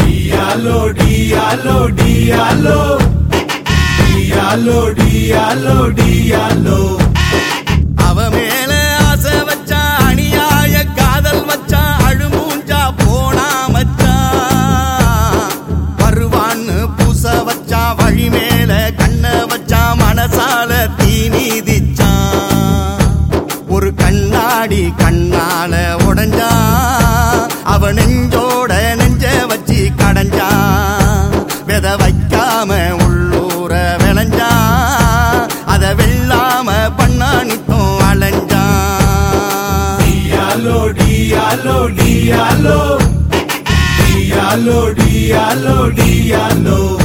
ডিয়ালো ডিয়ালো ডিয়ালো ডিয়ালো ডিয়ালো ডিয়ালো ஒரு கண்ணாடி கண்ணால உடஞ்சா அவன் நெஞ்சோட நெஞ்ச வச்சு கடைஞ்சான் வித வைக்காம உள்ளூர விளைஞ்சா அத வெல்லாம பண்ணானித்தும் அலைஞ்சான் Diallo, diallo, diallo. Diallo, diallo, diallo. கரையேறி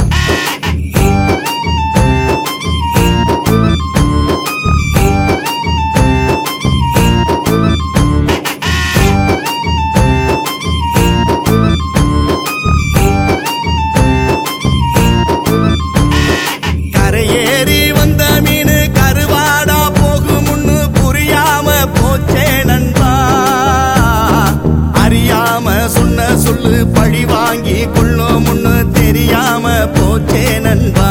பழி வாங்கி கொள்ளும் முன்னு தெரியாம போச்சே நண்பா.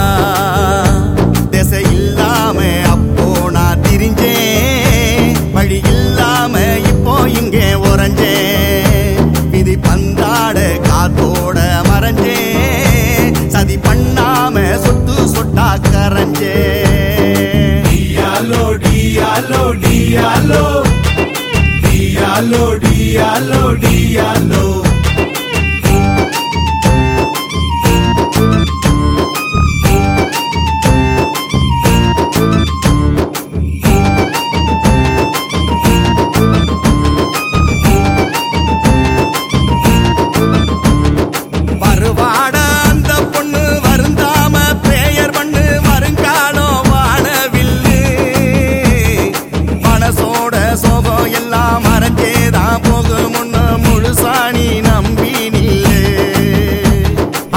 திசை இல்லாம அப்போ நான் திரிஞ்சேன். வழி இல்லாம இப்போ இங்கே உறைஞ்சேன். விதி பந்தாட காத்தோட மறைஞ்சேன். சதி பண்ணாம சொட்டு சொட்டா கரைஞ்சேன். Diallo, diallo, diallo. Diallo, diallo, diallo.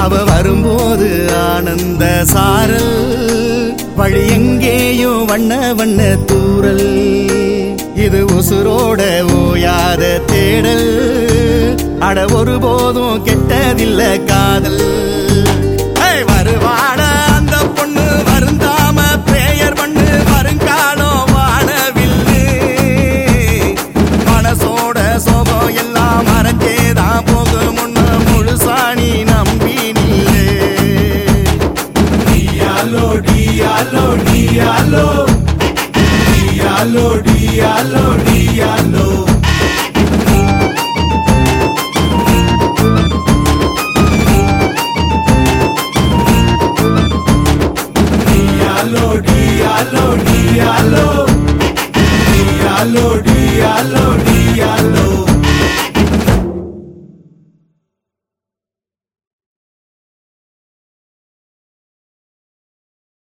அவ வரும்போது ஆனந்த சாரல் வழி எங்கேயும் வண்ண வண்ண தூரல். இது உசுரோட ஓயாத தேடல் அட ஒருபோதும் கெட்டதில்ல காதல். alórí alórí aló. alórí alórí aló. alórí alórí aló.